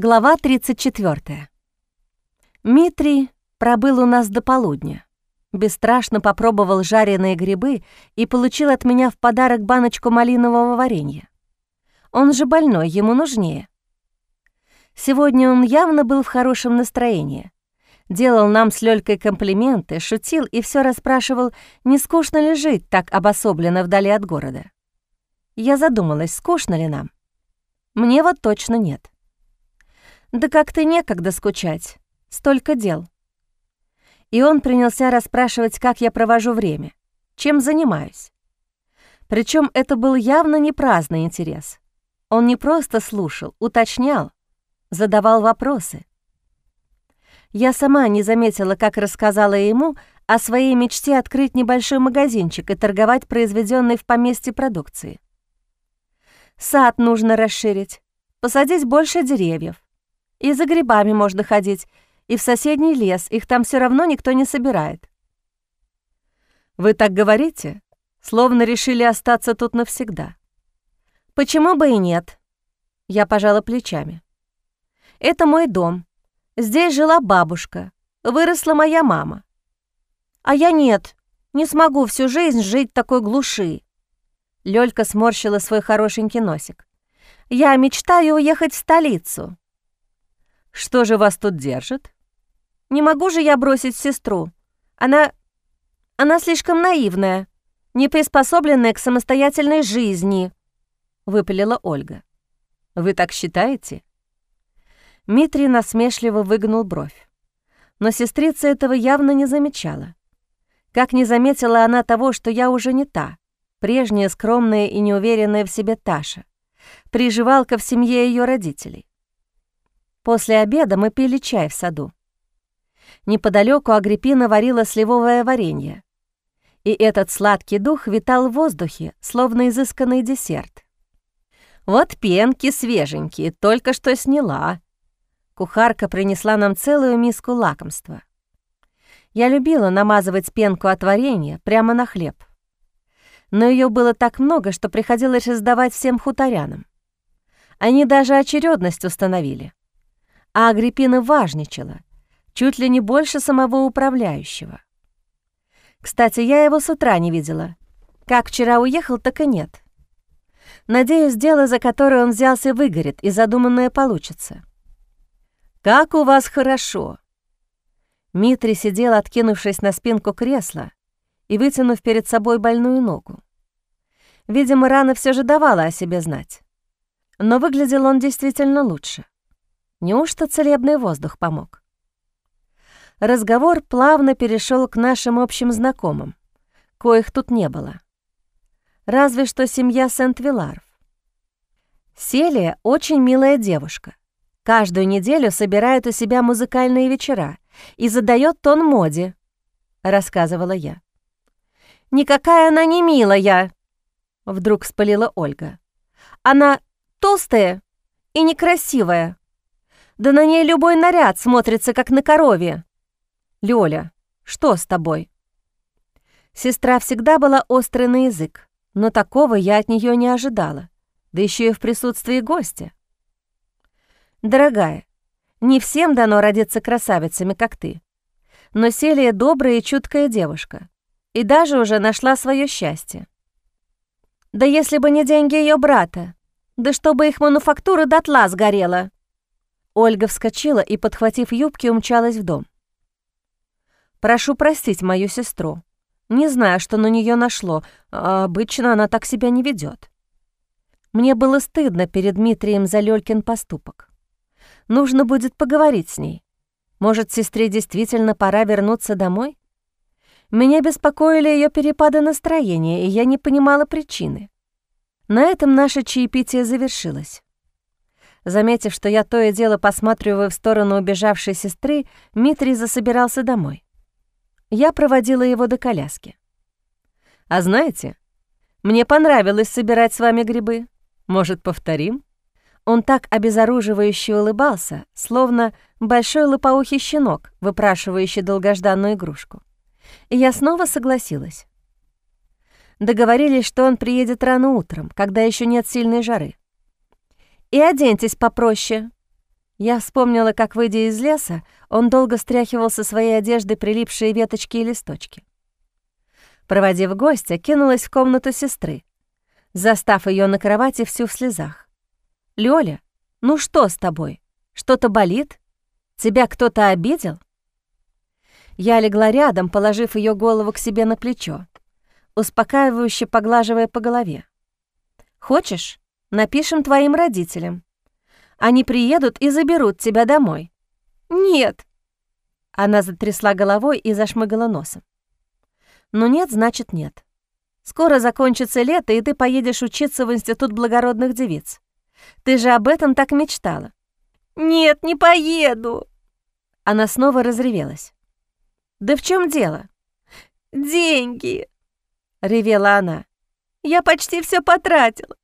Глава 34. Митрий пробыл у нас до полудня. Бесстрашно попробовал жареные грибы и получил от меня в подарок баночку малинового варенья. Он же больной, ему нужнее. Сегодня он явно был в хорошем настроении. Делал нам с Лёлькой комплименты, шутил и все расспрашивал, не скучно ли жить так обособленно вдали от города. Я задумалась, скучно ли нам. Мне вот точно нет. Да как-то некогда скучать, столько дел. И он принялся расспрашивать, как я провожу время, чем занимаюсь. Причем это был явно не праздный интерес. Он не просто слушал, уточнял, задавал вопросы. Я сама не заметила, как рассказала ему о своей мечте открыть небольшой магазинчик и торговать произведенной в поместье продукцией. Сад нужно расширить, посадить больше деревьев. И за грибами можно ходить, и в соседний лес, их там все равно никто не собирает. Вы так говорите, словно решили остаться тут навсегда. Почему бы и нет? Я пожала плечами. Это мой дом. Здесь жила бабушка, выросла моя мама. А я нет, не смогу всю жизнь жить в такой глуши. Лёлька сморщила свой хорошенький носик. Я мечтаю уехать в столицу. Что же вас тут держит? Не могу же я бросить сестру. Она... она слишком наивная, не приспособленная к самостоятельной жизни, выпалила Ольга. Вы так считаете? Митрий насмешливо выгнул бровь. Но сестрица этого явно не замечала. Как не заметила она того, что я уже не та, прежняя скромная и неуверенная в себе Таша, приживалка в семье ее родителей. После обеда мы пили чай в саду. Неподалеку Агриппина варила сливовое варенье. И этот сладкий дух витал в воздухе, словно изысканный десерт. «Вот пенки свеженькие, только что сняла». Кухарка принесла нам целую миску лакомства. Я любила намазывать пенку от варенья прямо на хлеб. Но ее было так много, что приходилось раздавать всем хуторянам. Они даже очередность установили а Агриппина важничала, чуть ли не больше самого управляющего. Кстати, я его с утра не видела. Как вчера уехал, так и нет. Надеюсь, дело, за которое он взялся, выгорит, и задуманное получится. «Как у вас хорошо!» Митри сидел, откинувшись на спинку кресла и вытянув перед собой больную ногу. Видимо, рана все же давала о себе знать. Но выглядел он действительно лучше. Неужто целебный воздух помог? Разговор плавно перешел к нашим общим знакомым, коих тут не было. Разве что семья Сент-Виларов. Селия очень милая девушка. Каждую неделю собирает у себя музыкальные вечера и задает тон моде, рассказывала я. «Никакая она не милая!» — вдруг спалила Ольга. «Она толстая и некрасивая. Да на ней любой наряд смотрится, как на корове. Лёля, что с тобой? Сестра всегда была острой на язык, но такого я от нее не ожидала, да еще и в присутствии гостя. Дорогая, не всем дано родиться красавицами, как ты. Но Селия добрая и чуткая девушка, и даже уже нашла свое счастье. Да если бы не деньги ее брата, да чтобы их мануфактура дотла сгорела. Ольга вскочила и, подхватив юбки, умчалась в дом. «Прошу простить мою сестру. Не знаю, что на нее нашло, а обычно она так себя не ведет. Мне было стыдно перед Дмитрием за Лёлькин поступок. Нужно будет поговорить с ней. Может, сестре действительно пора вернуться домой? Меня беспокоили ее перепады настроения, и я не понимала причины. На этом наше чаепитие завершилось. Заметив, что я то и дело посматриваю в сторону убежавшей сестры, Митрий засобирался домой. Я проводила его до коляски. «А знаете, мне понравилось собирать с вами грибы. Может, повторим?» Он так обезоруживающе улыбался, словно большой лопоухий щенок, выпрашивающий долгожданную игрушку. И я снова согласилась. Договорились, что он приедет рано утром, когда еще нет сильной жары. И оденьтесь попроще. Я вспомнила, как, выйдя из леса, он долго стряхивал со своей одежды прилипшие веточки и листочки. Проводив гостя, кинулась в комнату сестры, застав ее на кровати всю в слезах. «Лёля, ну что с тобой? Что-то болит? Тебя кто-то обидел?» Я легла рядом, положив ее голову к себе на плечо, успокаивающе поглаживая по голове. «Хочешь, напишем твоим родителям. Они приедут и заберут тебя домой». «Нет!» Она затрясла головой и зашмыгала носом. «Ну нет, значит нет. Скоро закончится лето, и ты поедешь учиться в Институт благородных девиц. Ты же об этом так мечтала». «Нет, не поеду!» Она снова разревелась. «Да в чем дело?» «Деньги!» — ревела она. «Я почти все потратила.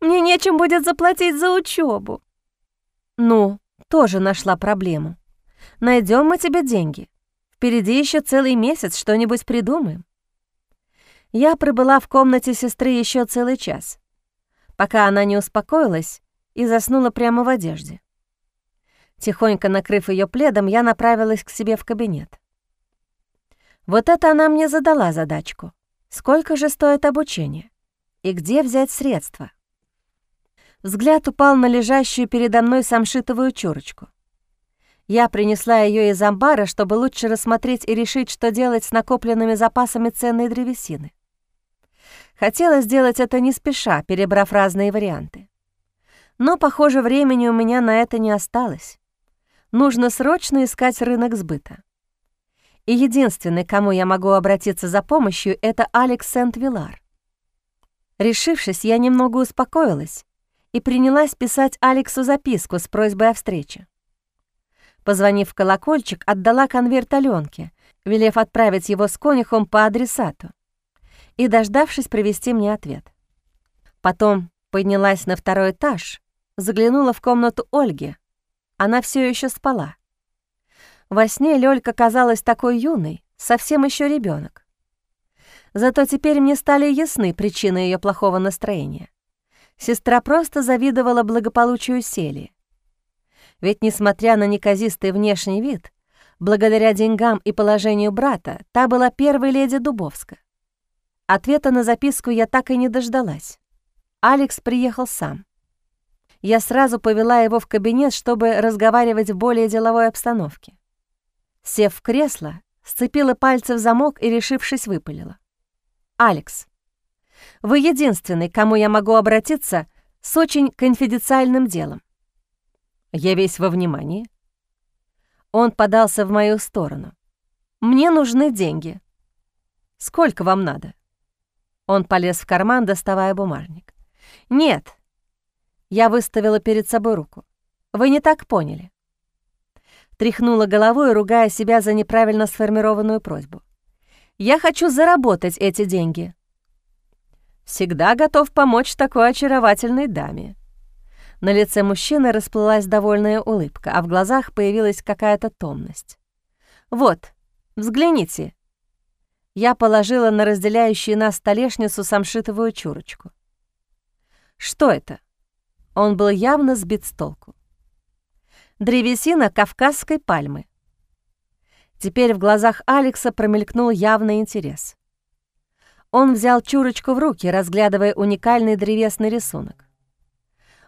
Мне нечем будет заплатить за учебу. «Ну, тоже нашла проблему. Найдем мы тебе деньги. Впереди еще целый месяц, что-нибудь придумаем». Я пробыла в комнате сестры еще целый час, пока она не успокоилась и заснула прямо в одежде. Тихонько накрыв ее пледом, я направилась к себе в кабинет. Вот это она мне задала задачку. Сколько же стоит обучение? И где взять средства? Взгляд упал на лежащую передо мной самшитовую чурочку. Я принесла ее из амбара, чтобы лучше рассмотреть и решить, что делать с накопленными запасами ценной древесины. Хотела сделать это не спеша, перебрав разные варианты. Но, похоже, времени у меня на это не осталось. Нужно срочно искать рынок сбыта и единственный, кому я могу обратиться за помощью, это Алекс Сент-Вилар. Решившись, я немного успокоилась и принялась писать Алексу записку с просьбой о встрече. Позвонив в колокольчик, отдала конверт Аленке, велев отправить его с конюхом по адресату и дождавшись привести мне ответ. Потом поднялась на второй этаж, заглянула в комнату Ольги. Она все еще спала. Во сне Лёлька казалась такой юной, совсем еще ребенок. Зато теперь мне стали ясны причины ее плохого настроения. Сестра просто завидовала благополучию Селии. Ведь, несмотря на неказистый внешний вид, благодаря деньгам и положению брата, та была первой леди Дубовска. Ответа на записку я так и не дождалась. Алекс приехал сам. Я сразу повела его в кабинет, чтобы разговаривать в более деловой обстановке. Сев в кресло, сцепила пальцы в замок и, решившись, выпалила. «Алекс, вы единственный, кому я могу обратиться с очень конфиденциальным делом». «Я весь во внимании». Он подался в мою сторону. «Мне нужны деньги». «Сколько вам надо?» Он полез в карман, доставая бумажник. «Нет». Я выставила перед собой руку. «Вы не так поняли тряхнула головой, ругая себя за неправильно сформированную просьбу. «Я хочу заработать эти деньги». «Всегда готов помочь такой очаровательной даме». На лице мужчины расплылась довольная улыбка, а в глазах появилась какая-то томность. «Вот, взгляните». Я положила на разделяющую нас столешницу самшитовую чурочку. «Что это?» Он был явно сбит с толку древесина кавказской пальмы. Теперь в глазах Алекса промелькнул явный интерес. Он взял чурочку в руки, разглядывая уникальный древесный рисунок.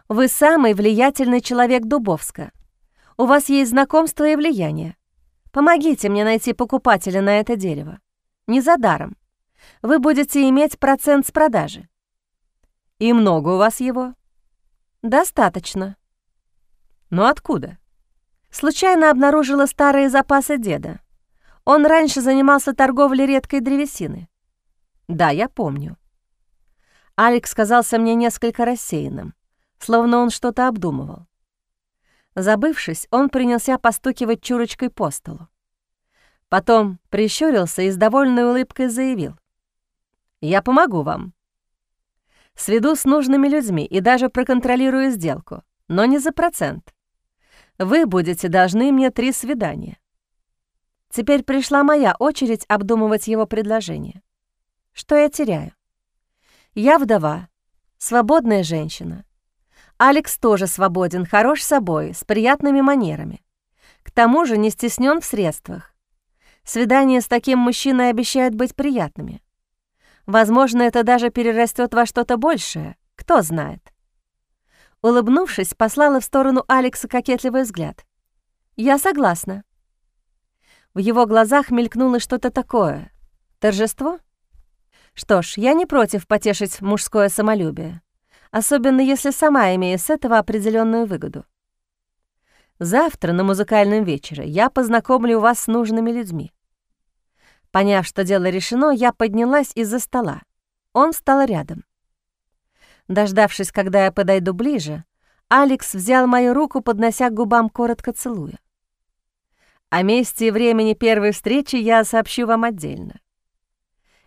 «Вы самый влиятельный человек Дубовска. У вас есть знакомство и влияние. Помогите мне найти покупателя на это дерево. Не за даром. Вы будете иметь процент с продажи». «И много у вас его?» «Достаточно». «Но откуда?» Случайно обнаружила старые запасы деда. Он раньше занимался торговлей редкой древесины. Да, я помню. Алекс казался мне несколько рассеянным, словно он что-то обдумывал. Забывшись, он принялся постукивать чурочкой по столу. Потом прищурился и с довольной улыбкой заявил. «Я помогу вам. Сведу с нужными людьми и даже проконтролирую сделку, но не за процент. Вы будете должны мне три свидания. Теперь пришла моя очередь обдумывать его предложение. Что я теряю? Я вдова, свободная женщина. Алекс тоже свободен, хорош собой, с приятными манерами. К тому же не стеснен в средствах. Свидания с таким мужчиной обещают быть приятными. Возможно, это даже перерастет во что-то большее, кто знает. Улыбнувшись, послала в сторону Алекса кокетливый взгляд. «Я согласна». В его глазах мелькнуло что-то такое. Торжество? Что ж, я не против потешить мужское самолюбие, особенно если сама имею с этого определенную выгоду. Завтра на музыкальном вечере я познакомлю вас с нужными людьми. Поняв, что дело решено, я поднялась из-за стола. Он встал рядом. Дождавшись, когда я подойду ближе, Алекс взял мою руку, поднося к губам, коротко целуя. О месте и времени первой встречи я сообщу вам отдельно.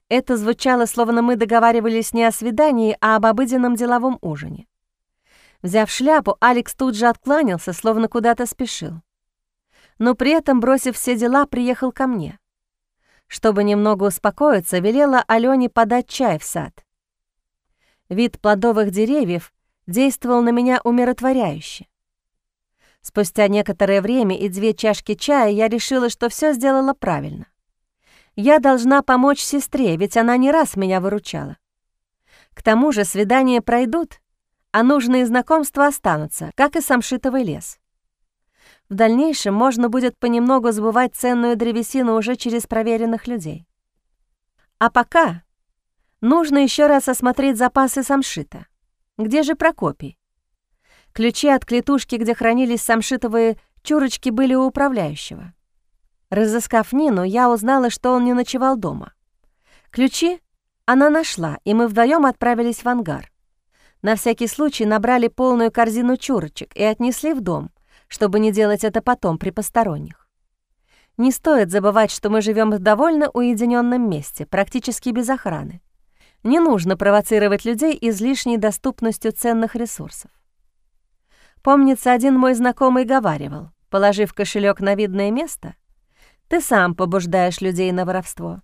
Это звучало, словно мы договаривались не о свидании, а об обыденном деловом ужине. Взяв шляпу, Алекс тут же откланялся, словно куда-то спешил. Но при этом, бросив все дела, приехал ко мне. Чтобы немного успокоиться, велела Алёне подать чай в сад. Вид плодовых деревьев действовал на меня умиротворяюще. Спустя некоторое время и две чашки чая я решила, что все сделала правильно. Я должна помочь сестре, ведь она не раз меня выручала. К тому же свидания пройдут, а нужные знакомства останутся, как и самшитовый лес. В дальнейшем можно будет понемногу сбывать ценную древесину уже через проверенных людей. А пока Нужно еще раз осмотреть запасы самшита. Где же Прокопий? Ключи от клетушки, где хранились самшитовые чурочки, были у управляющего. Разыскав Нину, я узнала, что он не ночевал дома. Ключи она нашла, и мы вдвоем отправились в ангар. На всякий случай набрали полную корзину чурочек и отнесли в дом, чтобы не делать это потом при посторонних. Не стоит забывать, что мы живем в довольно уединенном месте, практически без охраны. Не нужно провоцировать людей излишней доступностью ценных ресурсов. Помнится, один мой знакомый говаривал, положив кошелек на видное место, ты сам побуждаешь людей на воровство.